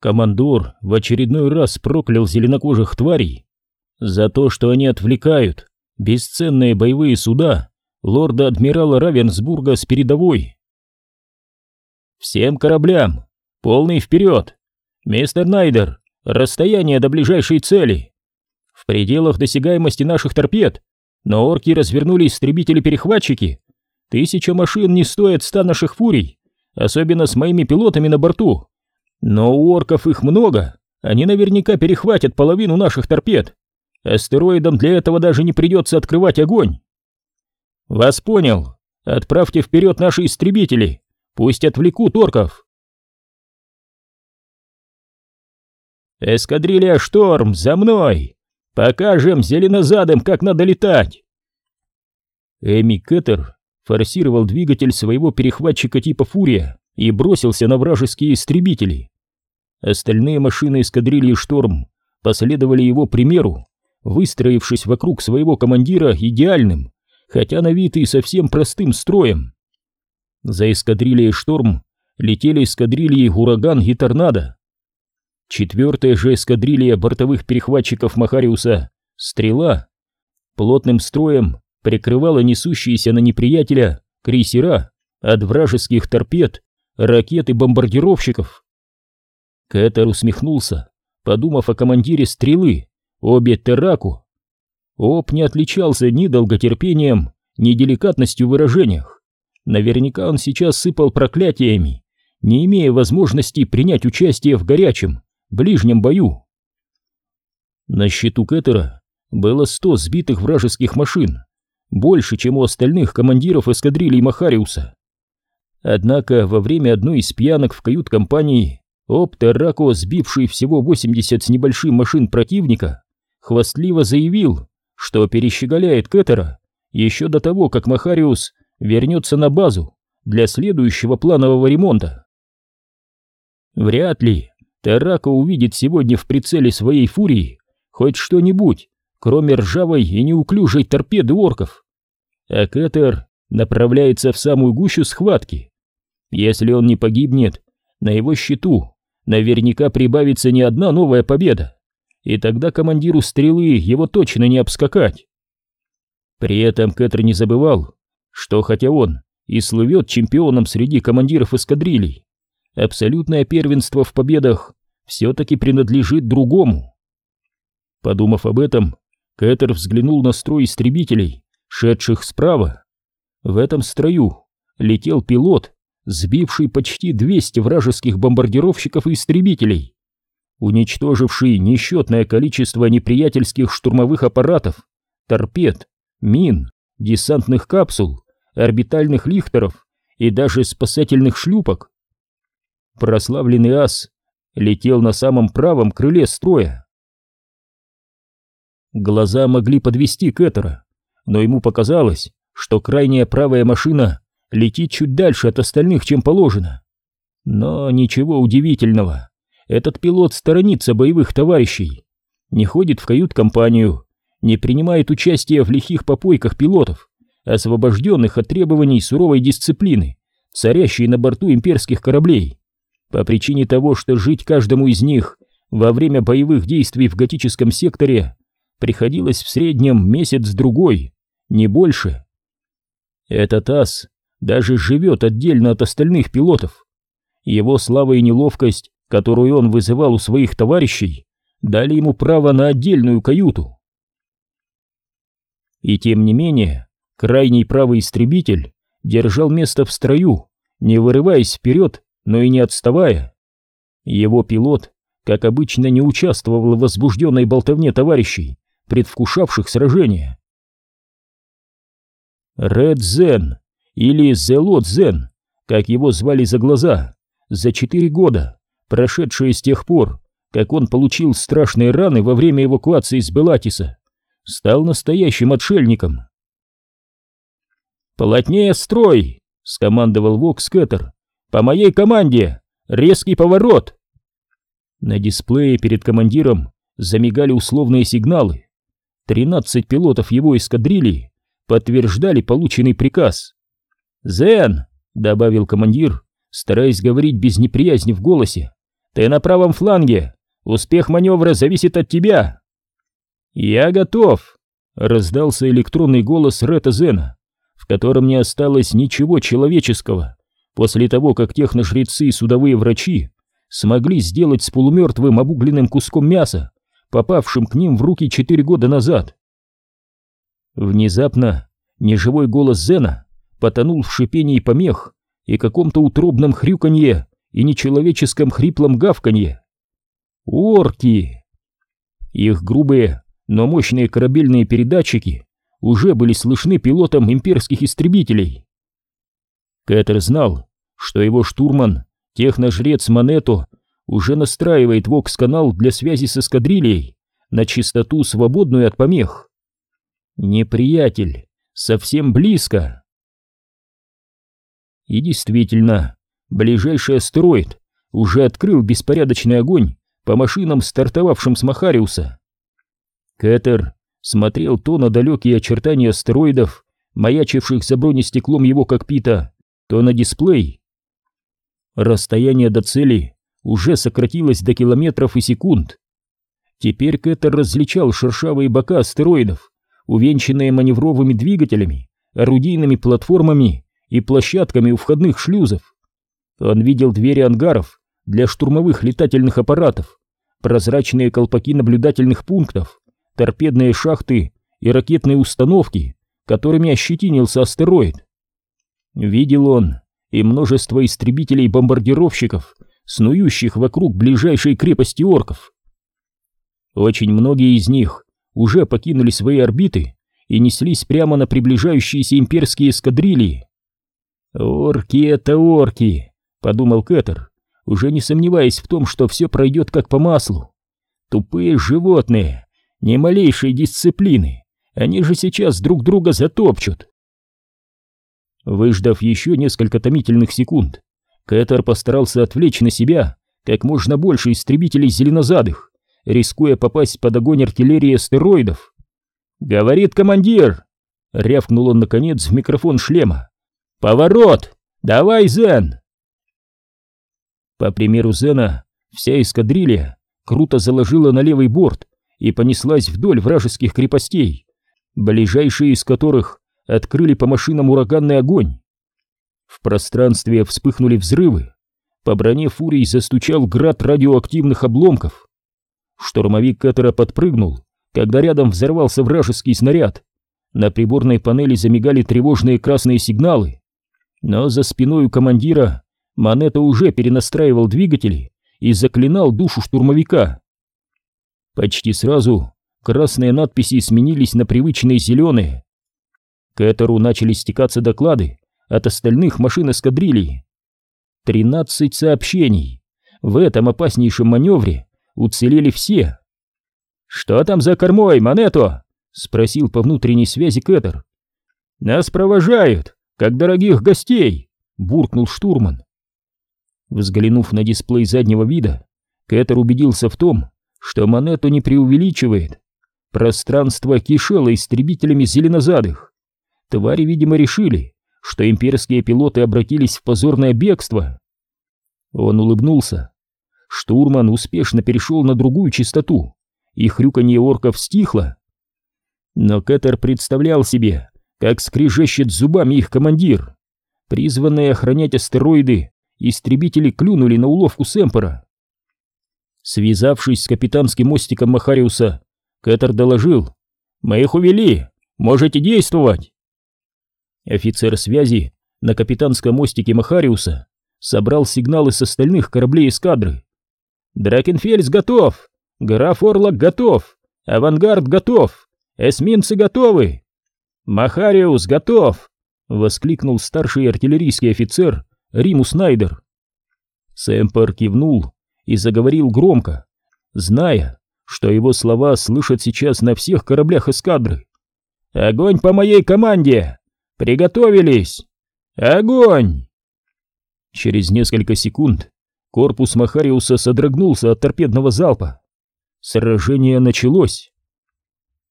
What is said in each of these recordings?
Командор в очередной раз проклял зеленокожих тварей за то, что они отвлекают бесценные боевые суда лорда-адмирала Равенсбурга с передовой. «Всем кораблям! Полный вперед! Мистер Найдер, расстояние до ближайшей цели! В пределах досягаемости наших торпед, но орки развернули истребители-перехватчики. Тысяча машин не стоит ста наших фурий, особенно с моими пилотами на борту. Но у орков их много, они наверняка перехватят половину наших торпед. Астероидам для этого даже не придется открывать огонь. Вас понял. Отправьте вперед наши истребители. Пусть отвлекут орков. Эскадрилья «Шторм», за мной! Покажем зеленозадым, как надо летать!» Эми Кеттер форсировал двигатель своего перехватчика типа «Фурия» и бросился на вражеские истребители. Остальные машины эскадрильи «Шторм» последовали его примеру, выстроившись вокруг своего командира идеальным, хотя на вид и совсем простым строем. За эскадрильей «Шторм» летели эскадрильи «Ураган» и «Торнадо». Четвертая же эскадрилья бортовых перехватчиков Махариуса «Стрела» плотным строем прикрывала несущиеся на неприятеля крейсера от вражеских торпед, ракет и бомбардировщиков. Кэтер усмехнулся, подумав о командире «Стрелы», обе Терраку. Об не отличался ни долготерпением, ни деликатностью в выражениях. Наверняка он сейчас сыпал проклятиями, не имея возможности принять участие в горячем, ближнем бою. На счету Кеттера было сто сбитых вражеских машин, больше, чем у остальных командиров эскадрилий Махариуса. Однако во время одной из пьянок в кают-компании Об Террако, сбивший всего 80 с небольшим машин противника, хвастливо заявил, что перещеголяет Кеттера еще до того, как Махариус вернется на базу для следующего планового ремонта. Вряд ли Тарако увидит сегодня в прицеле своей фурии хоть что-нибудь, кроме ржавой и неуклюжей торпеды орков. А Кэтер направляется в самую гущу схватки. Если он не погибнет, на его счету наверняка прибавится не одна новая победа, и тогда командиру стрелы его точно не обскакать. При этом Кэтер не забывал, что хотя он и слывет чемпионом среди командиров эскадрилей, абсолютное первенство в победах все-таки принадлежит другому. Подумав об этом, Кэтер взглянул на строй истребителей, шедших справа. В этом строю летел пилот, сбивший почти 200 вражеских бомбардировщиков и истребителей, уничтоживший несчетное количество неприятельских штурмовых аппаратов, торпед, мин, десантных капсул орбитальных лихтеров и даже спасательных шлюпок. Прославленный ас летел на самом правом крыле строя. Глаза могли подвести Кэтера, но ему показалось, что крайняя правая машина летит чуть дальше от остальных, чем положено. Но ничего удивительного. Этот пилот сторонится боевых товарищей, не ходит в кают-компанию, не принимает участия в лихих попойках пилотов, освобожденных от требований суровой дисциплины, царящей на борту имперских кораблей, по причине того, что жить каждому из них во время боевых действий в готическом секторе приходилось в среднем месяц-другой, не больше. Этот ас даже живет отдельно от остальных пилотов. Его слава и неловкость, которую он вызывал у своих товарищей, дали ему право на отдельную каюту. И тем не менее, Крайний правый истребитель держал место в строю, не вырываясь вперед, но и не отставая. Его пилот, как обычно, не участвовал в возбужденной болтовне товарищей, предвкушавших сражение. Ред Зен, или Зелот Зен, как его звали за глаза, за четыре года, прошедшие с тех пор, как он получил страшные раны во время эвакуации из Белатиса, стал настоящим отшельником. «Плотнее строй!» — скомандовал Вокс Кэттер. «По моей команде! Резкий поворот!» На дисплее перед командиром замигали условные сигналы. Тринадцать пилотов его эскадрильи подтверждали полученный приказ. «Зен!» — добавил командир, стараясь говорить без неприязни в голосе, Ты на правом фланге. Успех маневра зависит от тебя. Я готов, раздался электронный голос Рета Зена, в котором не осталось ничего человеческого после того, как техножрецы и судовые врачи смогли сделать с полумертвым обугленным куском мяса, попавшим к ним в руки четыре года назад. Внезапно неживой голос Зена потонул в шипении помех и каком-то утробном хрюканье и нечеловеческом хриплом гавканье. Орки! Их грубые, но мощные корабельные передатчики уже были слышны пилотам имперских истребителей. Кэтер знал, что его штурман, техножрец Монету, уже настраивает вокс-канал для связи с эскадрильей на частоту, свободную от помех. Неприятель, совсем близко. И действительно, ближайший астероид уже открыл беспорядочный огонь по машинам, стартовавшим с Махариуса. Кэтер смотрел то на далекие очертания астероидов, маячивших за бронестеклом его кокпита, то на дисплей. Расстояние до цели уже сократилось до километров и секунд. Теперь Кэтер различал шершавые бока астероидов, увенчанные маневровыми двигателями, орудийными платформами и площадками у входных шлюзов. Он видел двери ангаров для штурмовых летательных аппаратов, прозрачные колпаки наблюдательных пунктов, торпедные шахты и ракетные установки, которыми ощетинился астероид. Видел он и множество истребителей-бомбардировщиков, снующих вокруг ближайшей крепости орков. Очень многие из них уже покинули свои орбиты и неслись прямо на приближающиеся имперские эскадрильи. «Орки — это орки», — подумал Кэтер, уже не сомневаясь в том, что все пройдет как по маслу. «Тупые животные, ни малейшей дисциплины, они же сейчас друг друга затопчут». Выждав еще несколько томительных секунд, Кэтер постарался отвлечь на себя как можно больше истребителей зеленозадых, рискуя попасть под огонь артиллерии астероидов. «Говорит командир!» — рявкнул он наконец в микрофон шлема. «Поворот! Давай, Зен!» По примеру Зена, вся эскадрилья круто заложила на левый борт и понеслась вдоль вражеских крепостей, ближайшие из которых открыли по машинам ураганный огонь. В пространстве вспыхнули взрывы, по броне фурий застучал град радиоактивных обломков. Штурмовик Катера подпрыгнул, когда рядом взорвался вражеский снаряд. На приборной панели замигали тревожные красные сигналы. Но за спиной у командира Монета уже перенастраивал двигатели и заклинал душу штурмовика. Почти сразу красные надписи сменились на привычные зеленые. К Этеру начали стекаться доклады от остальных машин эскадрильи. Тринадцать сообщений. В этом опаснейшем маневре уцелели все. «Что там за кормой, Монето?» — спросил по внутренней связи Кэтер. «Нас провожают, как дорогих гостей!» — буркнул штурман. Взглянув на дисплей заднего вида, Кэтер убедился в том, что Монету не преувеличивает. Пространство кишело истребителями зеленозадых. Твари, видимо, решили, что имперские пилоты обратились в позорное бегство. Он улыбнулся. Штурман успешно перешел на другую частоту, и хрюканье орков стихло. Но Кэтер представлял себе, как скрежещет зубами их командир. Призванные охранять астероиды, истребители клюнули на уловку Сэмпера. Связавшись с капитанским мостиком Махариуса, Кэтер доложил. «Мы их увели! Можете действовать!» Офицер связи на капитанском мостике Махариуса собрал сигналы с остальных кораблей эскадры. «Дракенфельс готов! Граф Орлок готов! Авангард готов! Эсминцы готовы! Махариус готов!» — воскликнул старший артиллерийский офицер Римус Найдер. Сэмпер кивнул и заговорил громко, зная, что его слова слышат сейчас на всех кораблях эскадры. «Огонь по моей команде! Приготовились! Огонь!» Через несколько секунд корпус Махариуса содрогнулся от торпедного залпа. Сражение началось.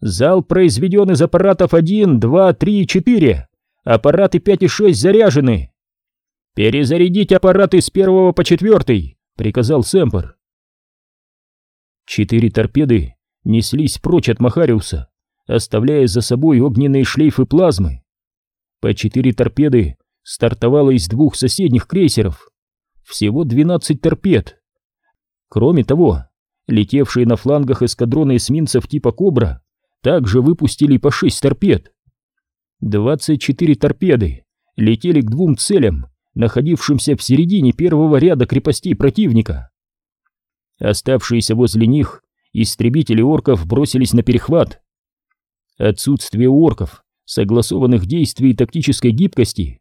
Залп произведен из аппаратов 1, 2, 3 и 4. Аппараты 5 и 6 заряжены. Перезарядить аппараты с первого по четвертый. приказал Сэмпер. Четыре торпеды неслись прочь от Махариуса, оставляя за собой огненные шлейфы плазмы. По четыре торпеды стартовало из двух соседних крейсеров. Всего 12 торпед. Кроме того, летевшие на флангах эскадроны эсминцев типа «Кобра» также выпустили по 6 торпед. 24 торпеды летели к двум целям, находившимся в середине первого ряда крепостей противника. Оставшиеся возле них истребители орков бросились на перехват. Отсутствие орков, согласованных действий и тактической гибкости,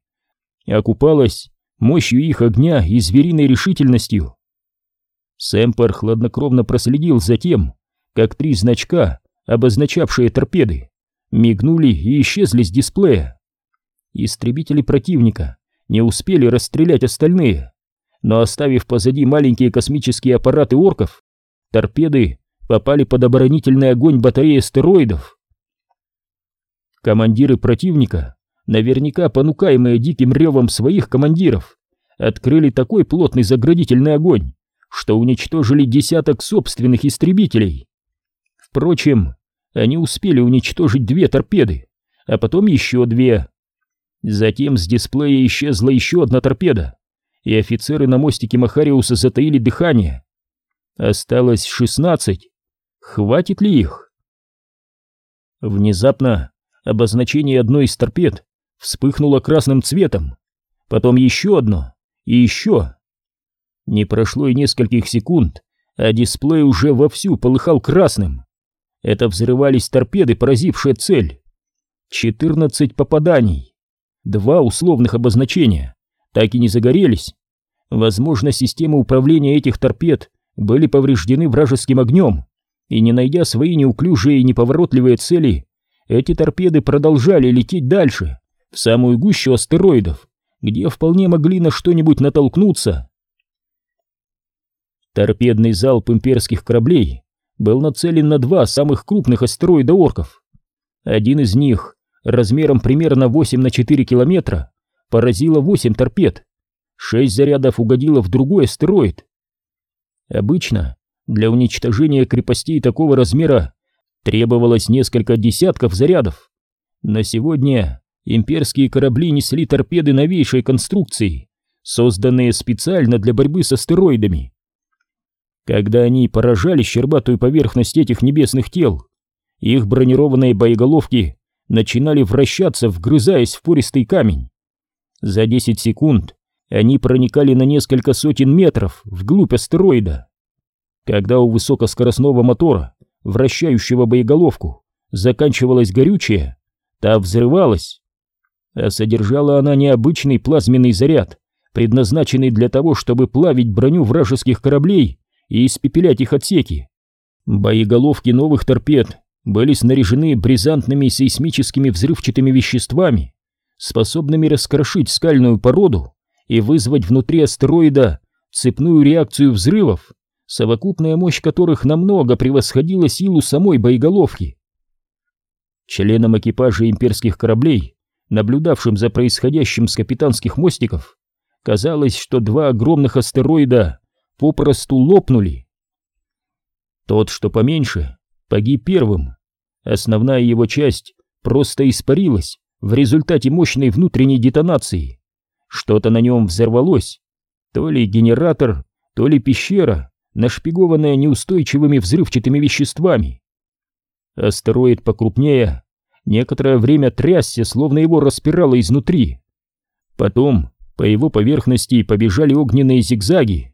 окупалось мощью их огня и звериной решительностью. Сэмпер хладнокровно проследил за тем, как три значка, обозначавшие торпеды, мигнули и исчезли с дисплея. Истребители противника не успели расстрелять остальные, но оставив позади маленькие космические аппараты орков, торпеды попали под оборонительный огонь батареи астероидов. Командиры противника, наверняка понукаемые диким ревом своих командиров, открыли такой плотный заградительный огонь, что уничтожили десяток собственных истребителей. Впрочем, они успели уничтожить две торпеды, а потом еще две. Затем с дисплея исчезла еще одна торпеда, и офицеры на мостике Махариуса затаили дыхание. Осталось шестнадцать. Хватит ли их? Внезапно обозначение одной из торпед вспыхнуло красным цветом, потом еще одно и еще. Не прошло и нескольких секунд, а дисплей уже вовсю полыхал красным. Это взрывались торпеды, поразившие цель. 14 попаданий. Два условных обозначения так и не загорелись. Возможно, системы управления этих торпед были повреждены вражеским огнем, и не найдя свои неуклюжие и неповоротливые цели, эти торпеды продолжали лететь дальше, в самую гущу астероидов, где вполне могли на что-нибудь натолкнуться. Торпедный залп имперских кораблей был нацелен на два самых крупных астероида орков. Один из них, размером примерно 8 на 4 километра, поразило 8 торпед. Шесть зарядов угодило в другой астероид. Обычно для уничтожения крепостей такого размера требовалось несколько десятков зарядов. На сегодня имперские корабли несли торпеды новейшей конструкции, созданные специально для борьбы с астероидами. Когда они поражали щербатую поверхность этих небесных тел, их бронированные боеголовки начинали вращаться, вгрызаясь в пористый камень. За 10 секунд они проникали на несколько сотен метров вглубь астероида. Когда у высокоскоростного мотора, вращающего боеголовку, заканчивалось горючее, та взрывалась. А содержала она необычный плазменный заряд, предназначенный для того, чтобы плавить броню вражеских кораблей и испепелять их отсеки. Боеголовки новых торпед были снаряжены бризантными сейсмическими взрывчатыми веществами, способными раскрошить скальную породу и вызвать внутри астероида цепную реакцию взрывов, совокупная мощь которых намного превосходила силу самой боеголовки. Членам экипажа имперских кораблей, наблюдавшим за происходящим с капитанских мостиков, казалось, что два огромных астероида попросту лопнули. Тот, что поменьше, погиб первым. Основная его часть просто испарилась в результате мощной внутренней детонации. Что-то на нем взорвалось. То ли генератор, то ли пещера, нашпигованная неустойчивыми взрывчатыми веществами. Астероид покрупнее некоторое время трясся, словно его распирало изнутри. Потом по его поверхности побежали огненные зигзаги.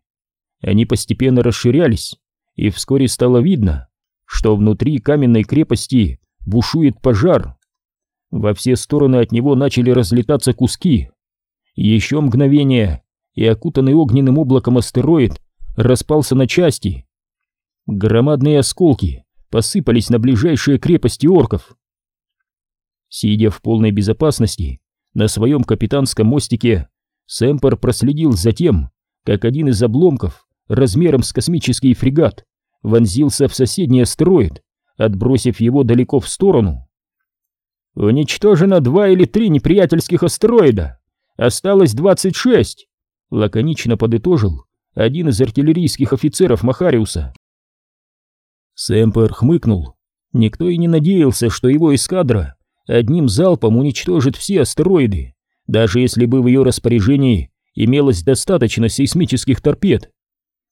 Они постепенно расширялись, и вскоре стало видно, что внутри каменной крепости бушует пожар. Во все стороны от него начали разлетаться куски. Еще мгновение, и окутанный огненным облаком астероид распался на части. Громадные осколки посыпались на ближайшие крепости орков. Сидя в полной безопасности, на своем капитанском мостике, Сэмпер проследил за тем, как один из обломков размером с космический фрегат вонзился в соседний астероид, отбросив его далеко в сторону. «Уничтожено два или три неприятельских астероида. Осталось двадцать шесть», — лаконично подытожил один из артиллерийских офицеров Махариуса. Сэмпер хмыкнул. Никто и не надеялся, что его эскадра одним залпом уничтожит все астероиды, даже если бы в ее распоряжении имелось достаточно сейсмических торпед.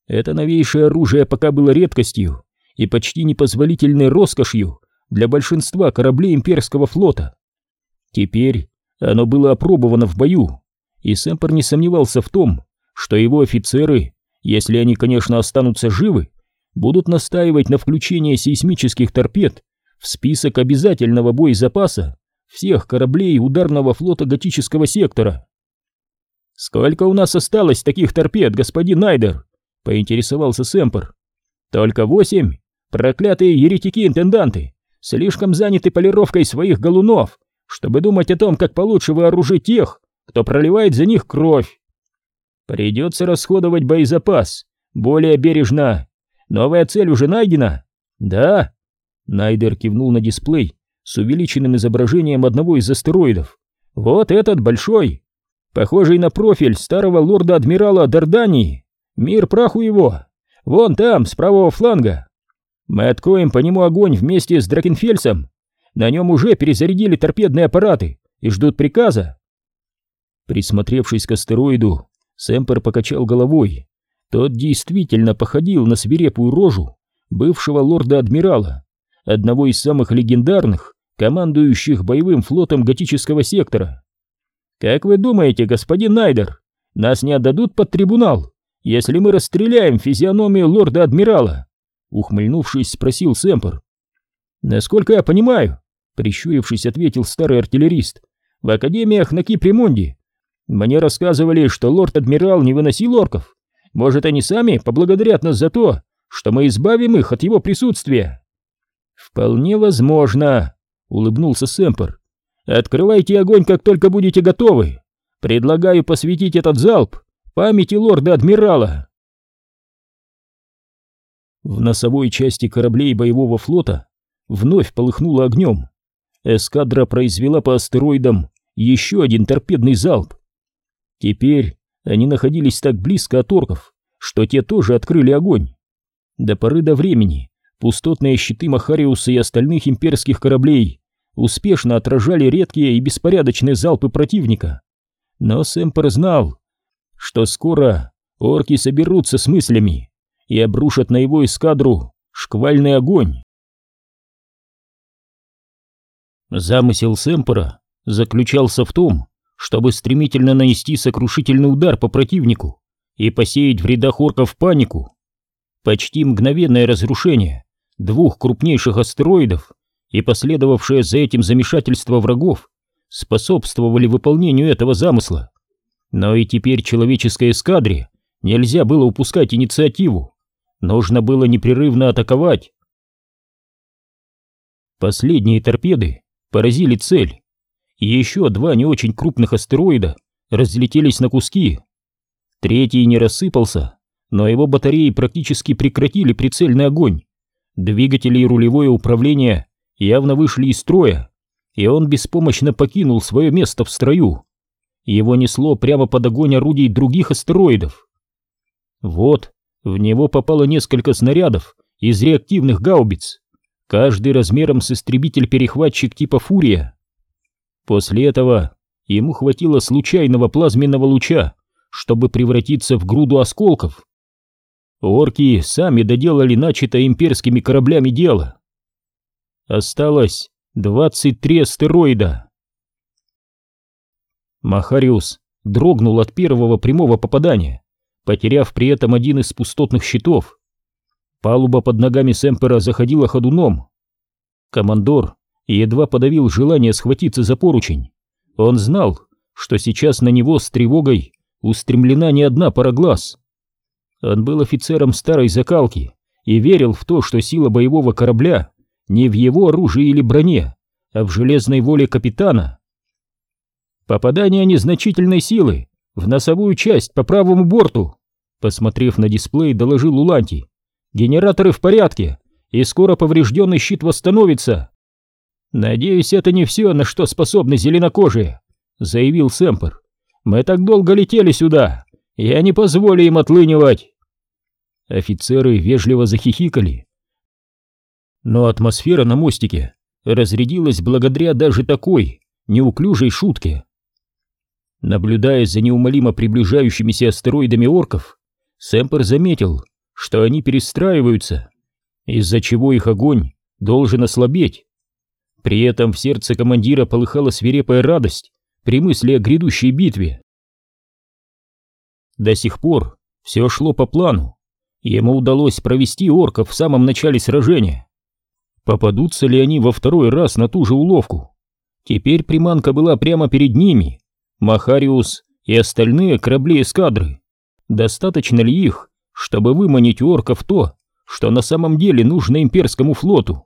Это новейшее оружие пока было редкостью и почти непозволительной роскошью для большинства кораблей имперского флота. Теперь оно было опробовано в бою, и Сэмпер не сомневался в том, что его офицеры, если они, конечно, останутся живы, будут настаивать на включении сейсмических торпед в список обязательного боезапаса всех кораблей ударного флота готического сектора. «Сколько у нас осталось таких торпед, господин Найдер?» — поинтересовался Сэмпер. «Только восемь. Проклятые еретики-интенданты слишком заняты полировкой своих галунов, чтобы думать о том, как получше вооружить тех, кто проливает за них кровь. Придется расходовать боезапас более бережно. Новая цель уже найдена? Да. Найдер кивнул на дисплей с увеличенным изображением одного из астероидов. Вот этот большой, похожий на профиль старого лорда-адмирала Дардании. Мир праху его. Вон там, с правого фланга. Мы откроем по нему огонь вместе с Дракенфельсом. На нем уже перезарядили торпедные аппараты и ждут приказа. Присмотревшись к астероиду, Сэмпер покачал головой. Тот действительно походил на свирепую рожу бывшего лорда-адмирала, одного из самых легендарных, командующих боевым флотом готического сектора. «Как вы думаете, господин Найдер, нас не отдадут под трибунал, если мы расстреляем физиономию лорда-адмирала?» Ухмыльнувшись, спросил Сэмпер. «Насколько я понимаю», — прищурившись, ответил старый артиллерист, «в академиях на Кипремонде мне рассказывали, что лорд-адмирал не выносил орков. Может, они сами поблагодарят нас за то, что мы избавим их от его присутствия?» «Вполне возможно», — улыбнулся Сэмпер. «Открывайте огонь, как только будете готовы. Предлагаю посвятить этот залп памяти лорда-адмирала». В носовой части кораблей боевого флота вновь полыхнуло огнем. Эскадра произвела по астероидам еще один торпедный залп. Теперь они находились так близко от орков, что те тоже открыли огонь. До поры до времени пустотные щиты Махариуса и остальных имперских кораблей успешно отражали редкие и беспорядочные залпы противника. Но Сэмпер знал, что скоро орки соберутся с мыслями и обрушат на его эскадру шквальный огонь. Замысел Сэмпера заключался в том, чтобы стремительно нанести сокрушительный удар по противнику и посеять в рядах орков панику. Почти мгновенное разрушение двух крупнейших астероидов и последовавшее за этим замешательство врагов способствовали выполнению этого замысла. Но и теперь человеческой эскадре нельзя было упускать инициативу. Нужно было непрерывно атаковать. Последние торпеды поразили цель. Еще два не очень крупных астероида разлетелись на куски. Третий не рассыпался, но его батареи практически прекратили прицельный огонь. Двигатели и рулевое управление явно вышли из строя, и он беспомощно покинул свое место в строю. Его несло прямо под огонь орудий других астероидов. Вот, в него попало несколько снарядов из реактивных гаубиц, каждый размером с истребитель-перехватчик типа «Фурия». После этого ему хватило случайного плазменного луча, чтобы превратиться в груду осколков. Орки сами доделали начатое имперскими кораблями дело. Осталось 23 астероида. Махариус дрогнул от первого прямого попадания потеряв при этом один из пустотных щитов. Палуба под ногами Сэмпера заходила ходуном. Командор едва подавил желание схватиться за поручень. Он знал, что сейчас на него с тревогой устремлена не одна пара глаз. Он был офицером старой закалки и верил в то, что сила боевого корабля не в его оружии или броне, а в железной воле капитана. Попадание незначительной силы в носовую часть по правому борту. Посмотрев на дисплей, доложил Уланти. Генераторы в порядке, и скоро поврежденный щит восстановится. Надеюсь, это не все, на что способны зеленокожие, заявил Сэмпер. Мы так долго летели сюда, я не позволю им отлынивать. Офицеры вежливо захихикали. Но атмосфера на мостике разрядилась благодаря даже такой неуклюжей шутке. Наблюдая за неумолимо приближающимися астероидами орков, Сэмпер заметил, что они перестраиваются, из-за чего их огонь должен ослабеть. При этом в сердце командира полыхала свирепая радость при мысли о грядущей битве. До сих пор все шло по плану. Ему удалось провести орков в самом начале сражения. Попадутся ли они во второй раз на ту же уловку? Теперь приманка была прямо перед ними. Махариус и остальные корабли эскадры. Достаточно ли их, чтобы выманить у орков то, что на самом деле нужно имперскому флоту?